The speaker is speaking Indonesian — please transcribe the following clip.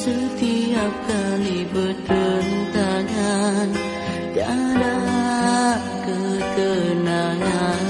setiap kali bertentangan tiada kekenangan.